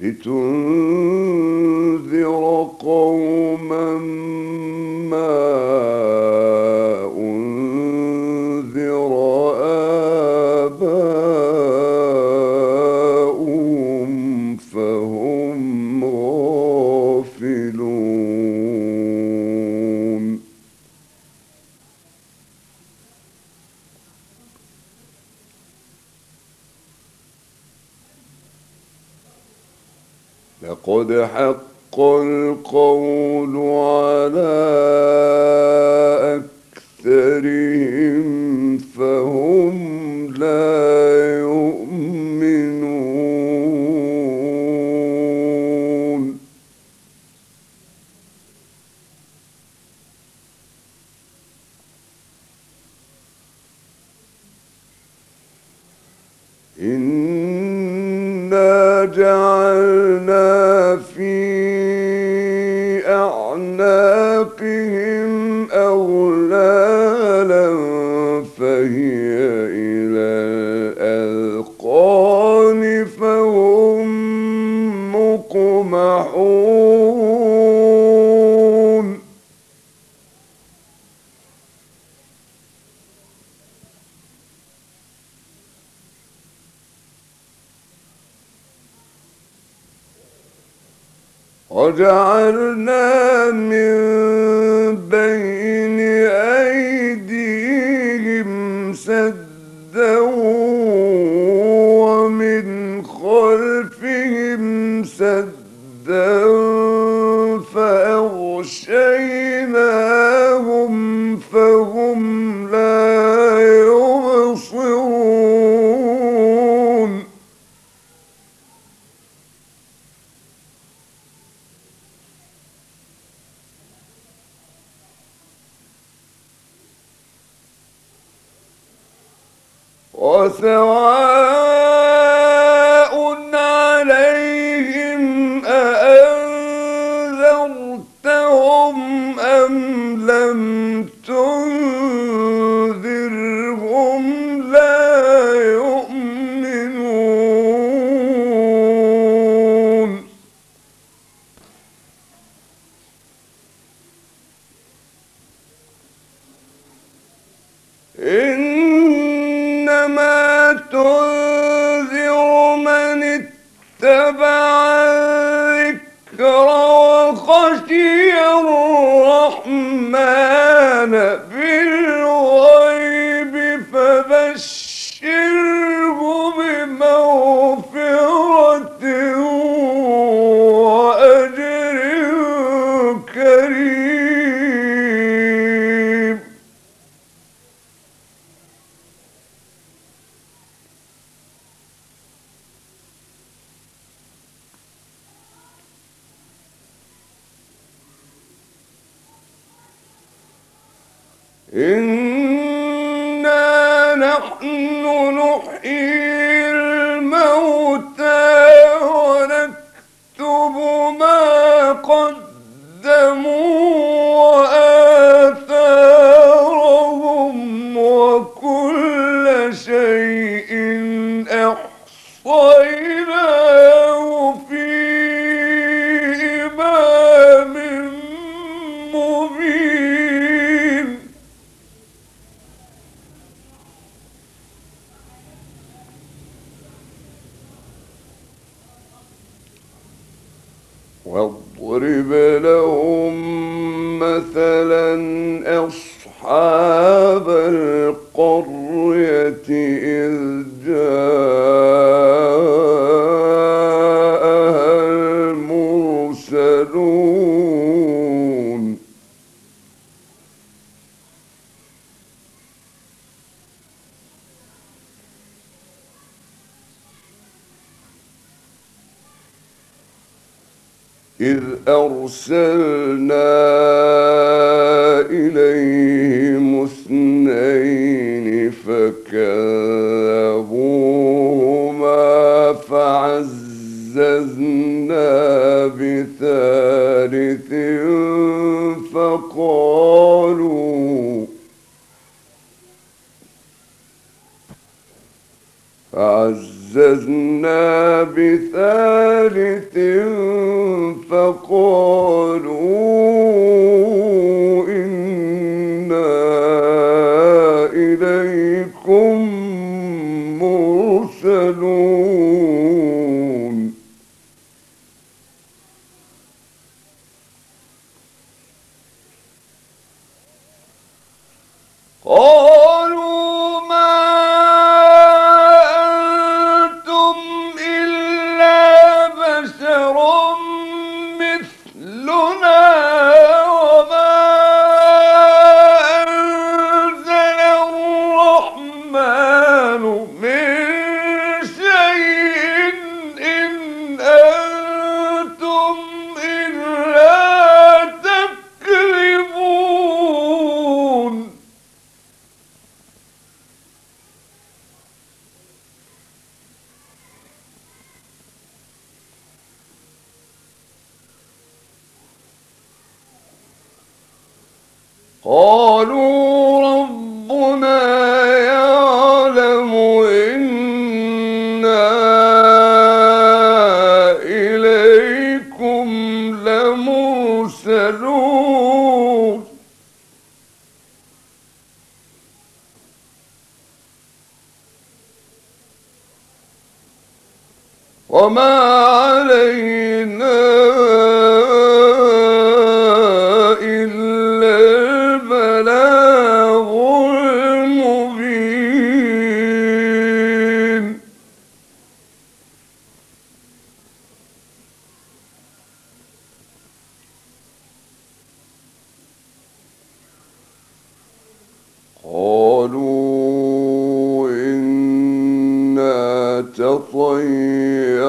لتنذر قوم يَسْمَعُونَ وجعلنا من بين تنذر من اتبع مثلا أصحاب القرية إذ طيب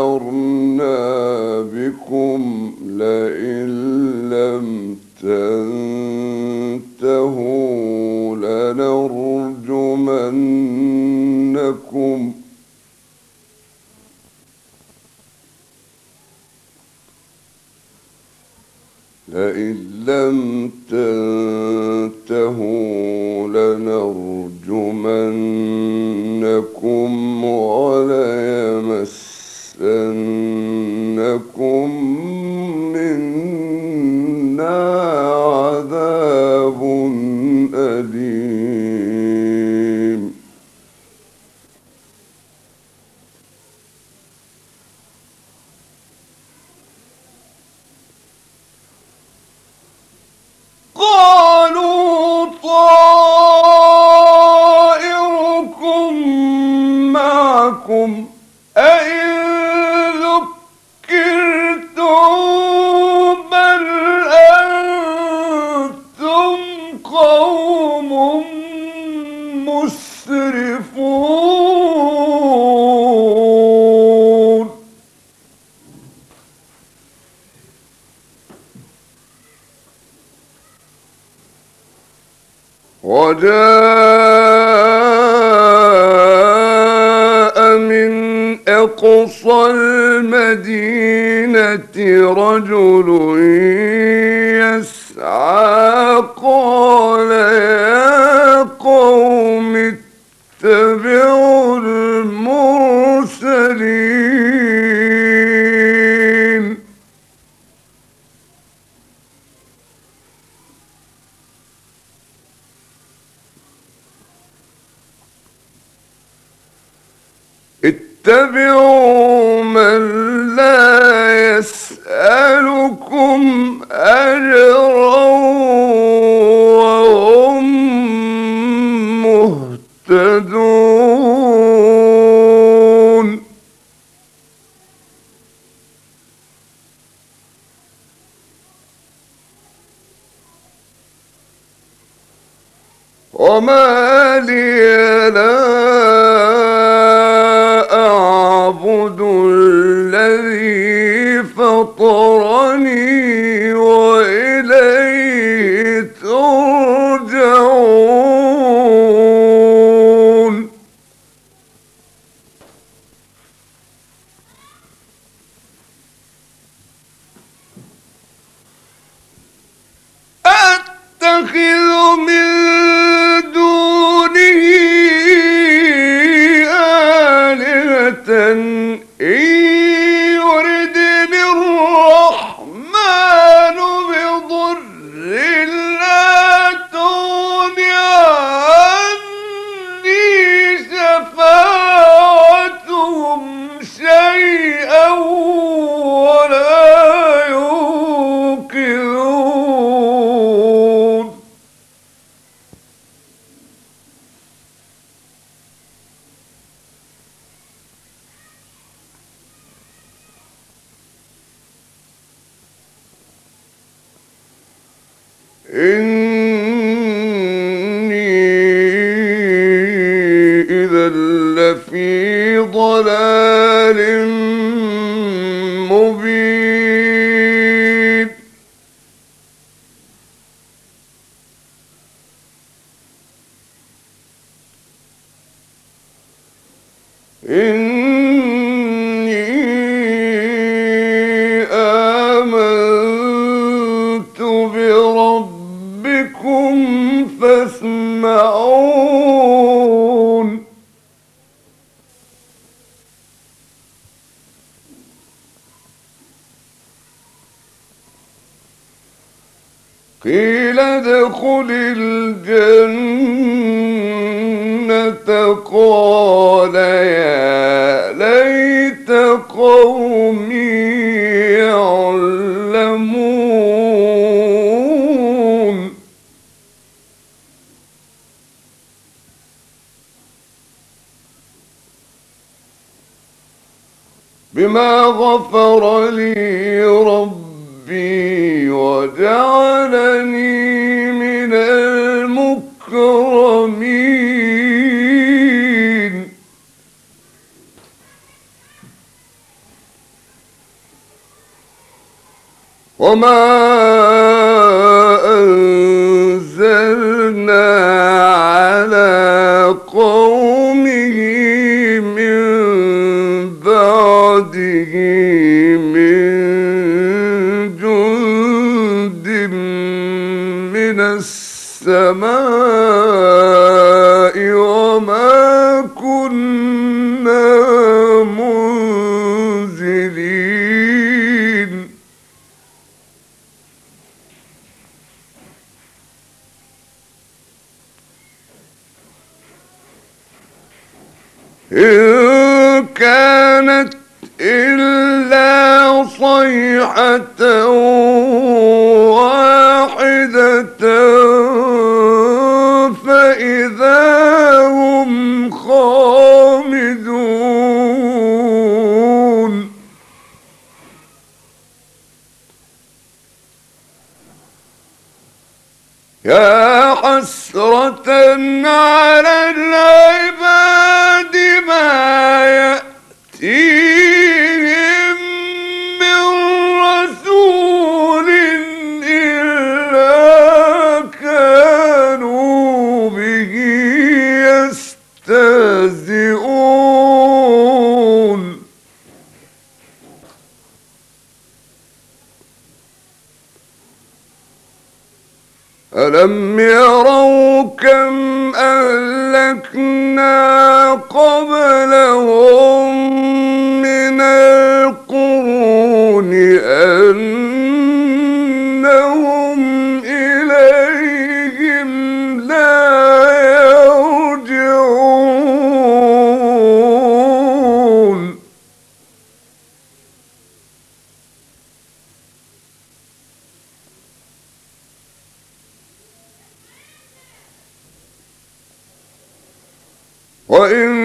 وجاء من أقصى المدينة رجل يسعى قال قيل ادخل الجنة. قال يا ليت قومي يعلمون. بما غفر لي ربي وجعل وما كانت إلا صيحة واحدة فإذا هم خامدون. يا حسرة على العباد وإن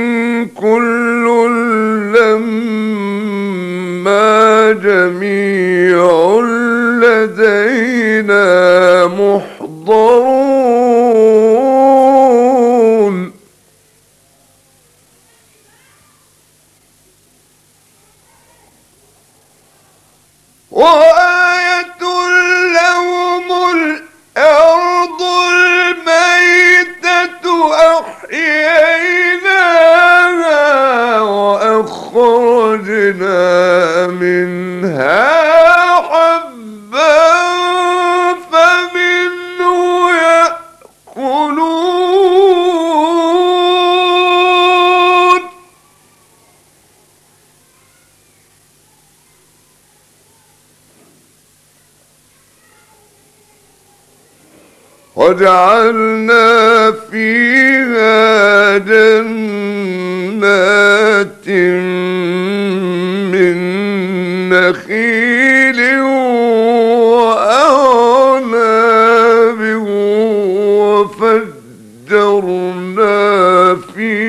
وفجرنا فيها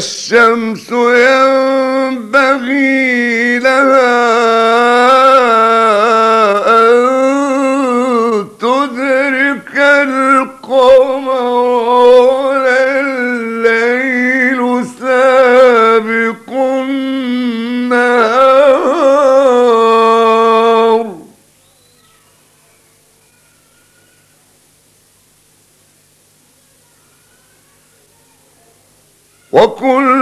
والشمس يا وكل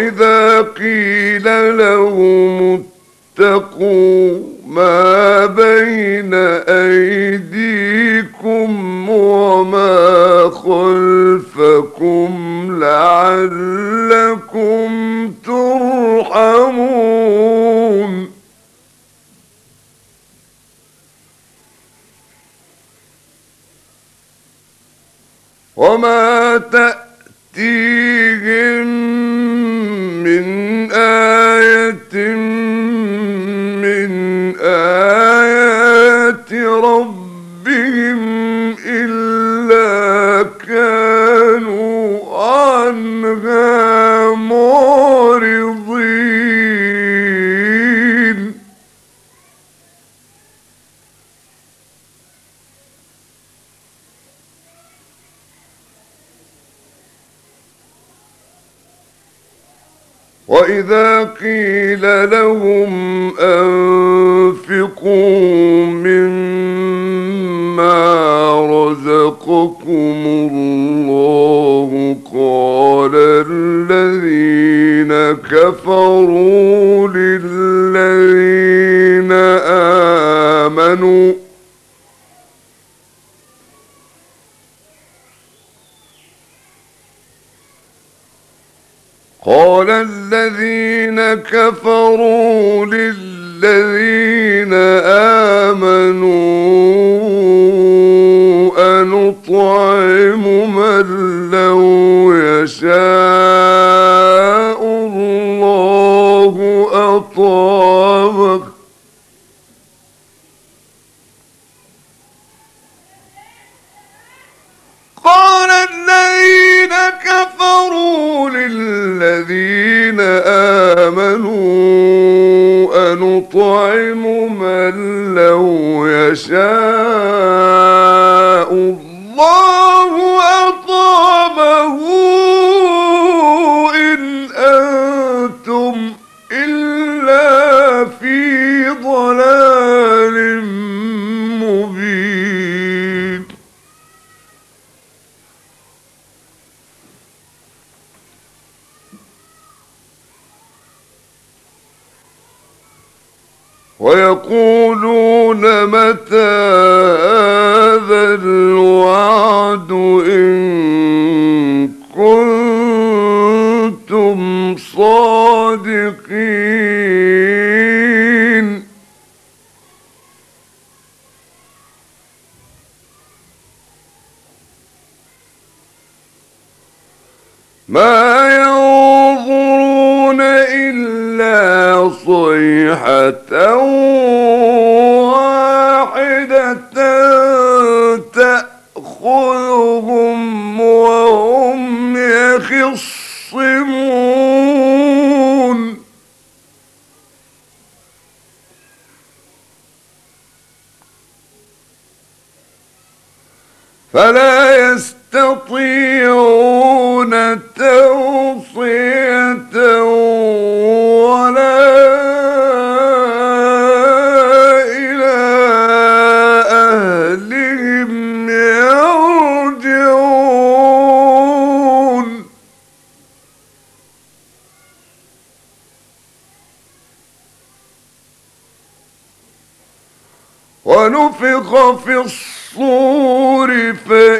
وَإِذَا وَإِذَا قِيلَ لَهُمْ أَنفِقُوا ويقولون متى هذا الوعد؟ پہلے نور پہ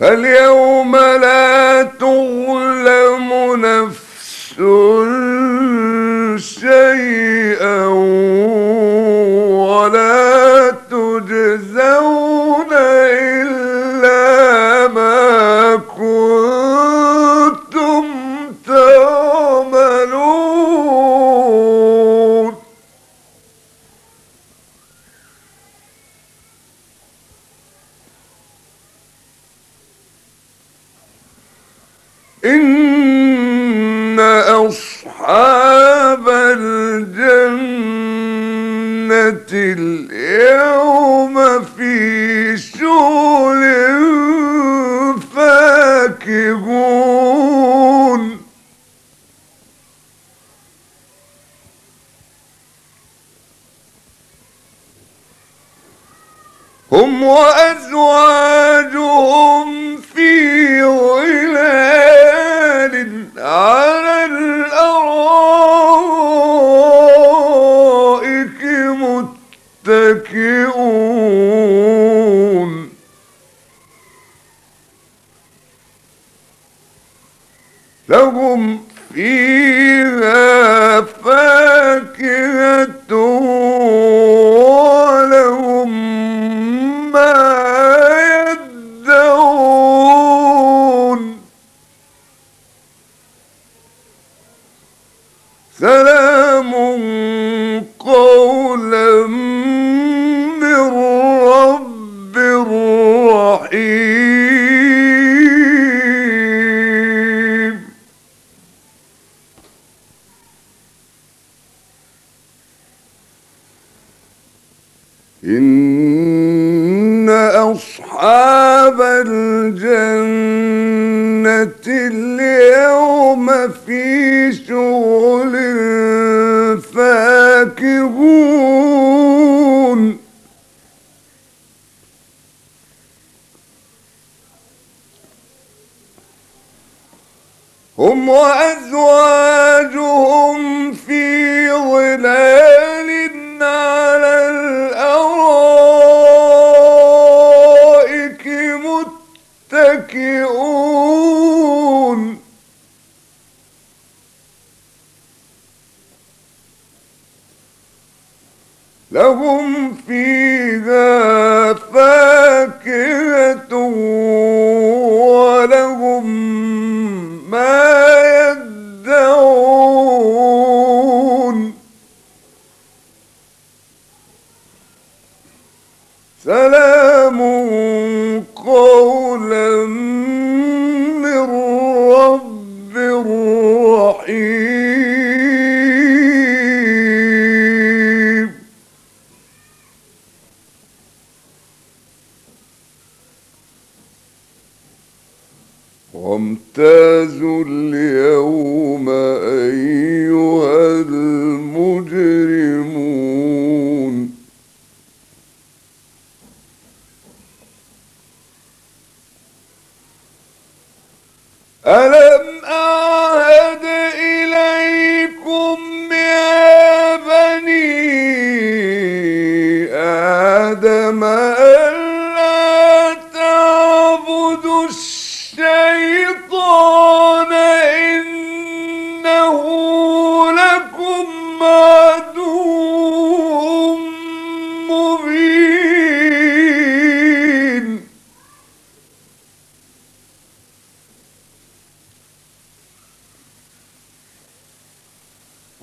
فاليوم لا تظلم نفس لهم فيها فاكهة پر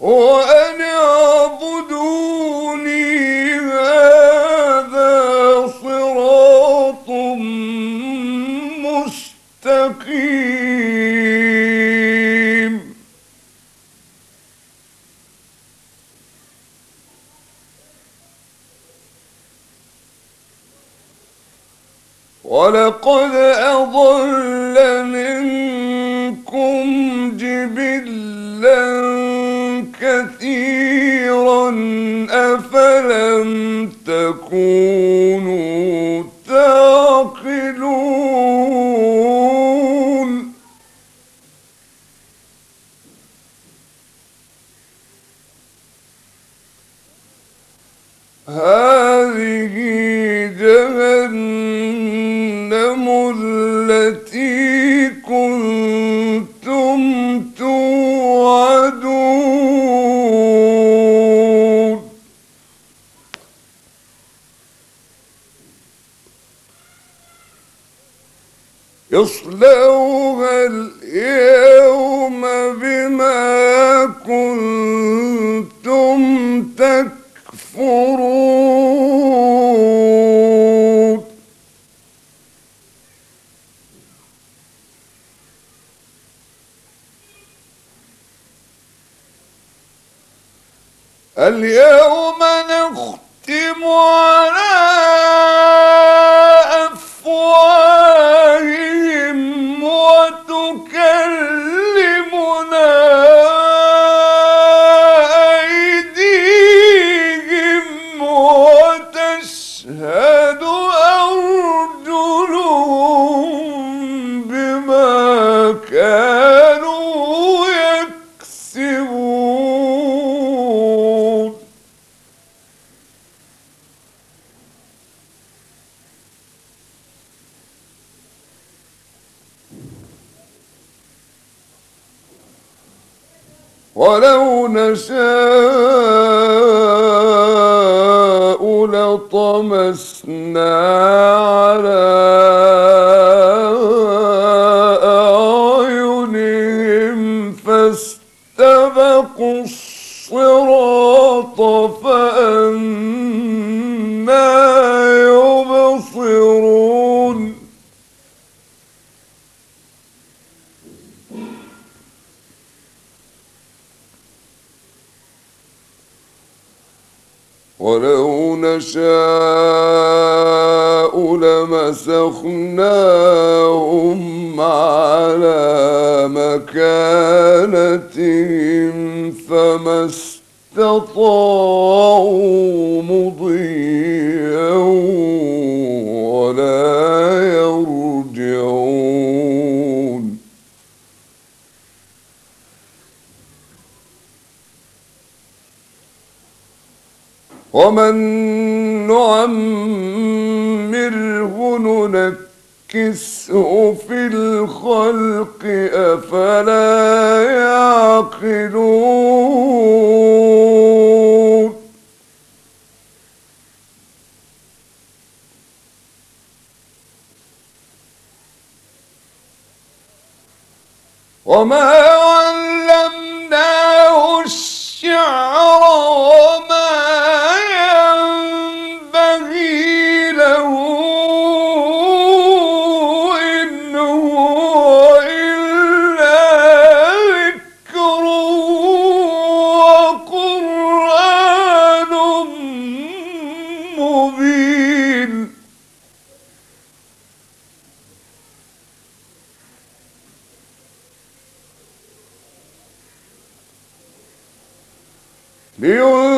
اور اليوم نختم على شاء نشاء لَمَسَخْنَاهُمْ عَلَى مَكَانَتِهِمْ فَمَا اسْتَطَاعُوا مُضِيًّا وَلَا يَرْجِعُونَ. ومن نعمره ننكسه في الخلق أفلا يعقلون؟ وما بيوم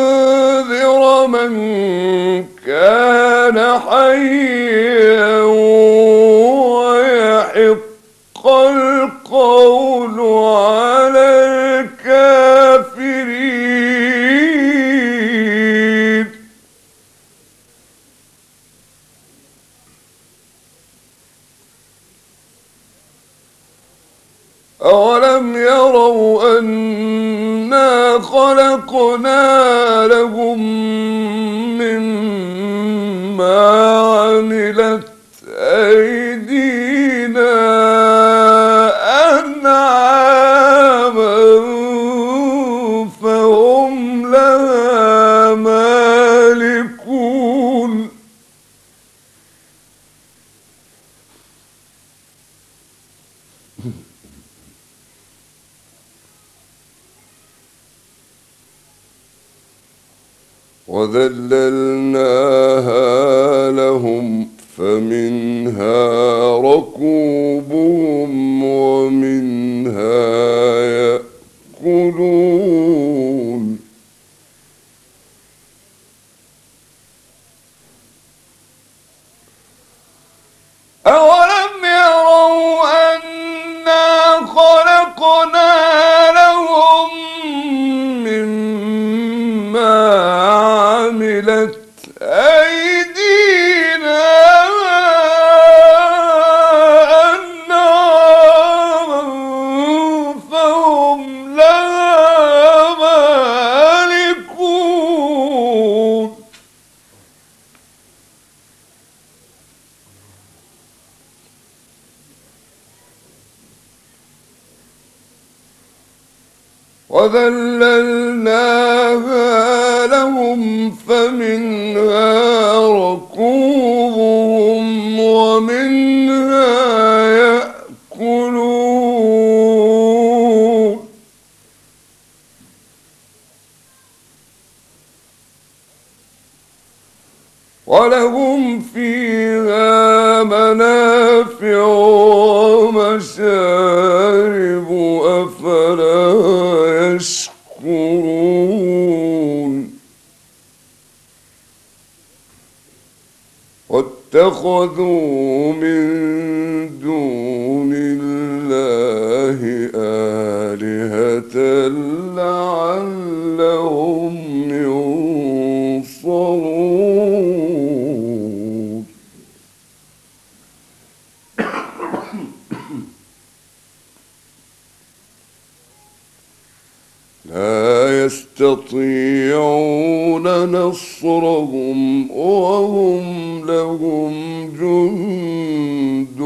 يستطيعون نصرهم وهم لهم جند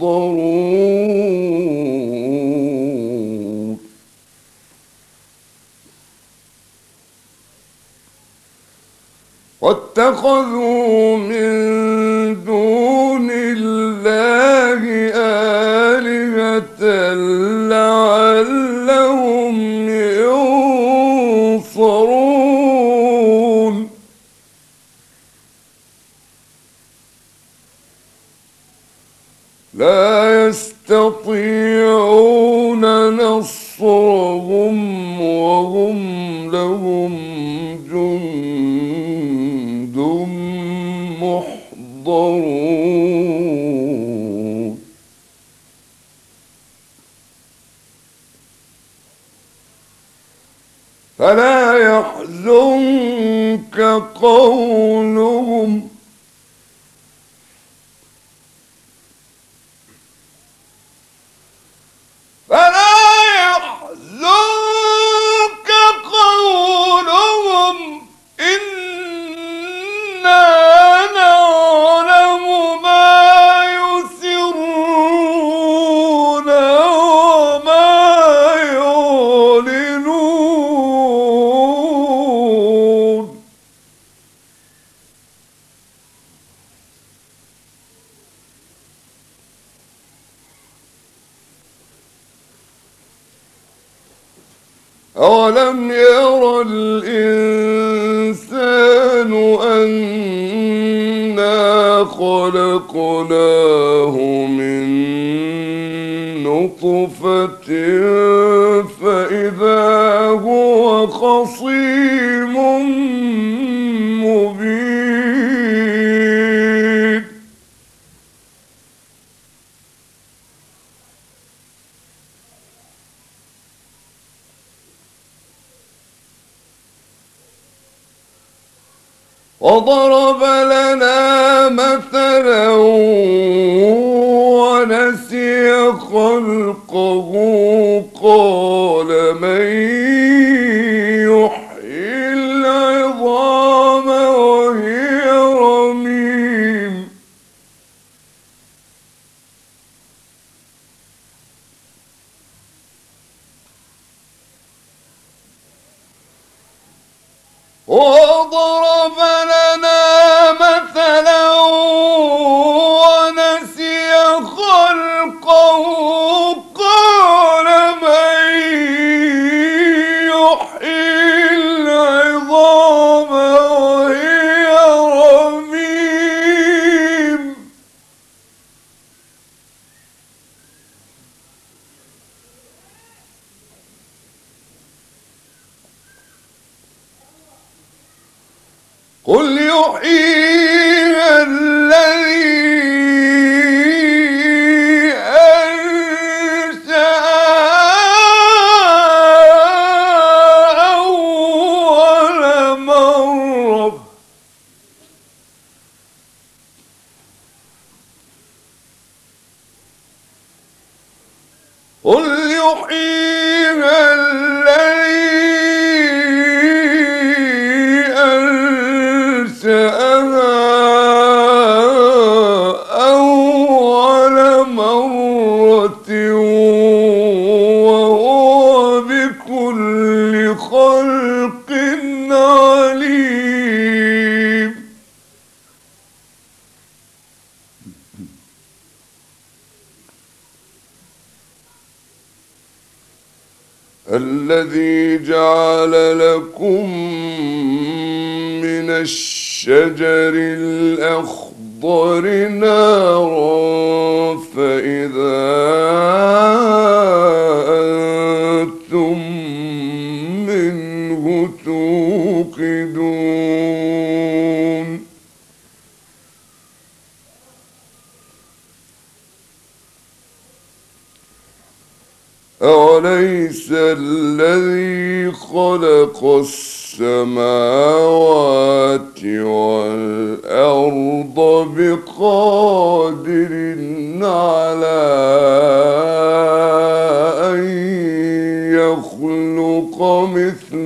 محضرون. واتخذوا وضرب بكل خلق عليم. الذي جعل لكم من الشجر الأخضر نارا فإذا أنتم خلق السماوات والأرض بقادر على أن يخلق مثل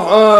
Oh, uh,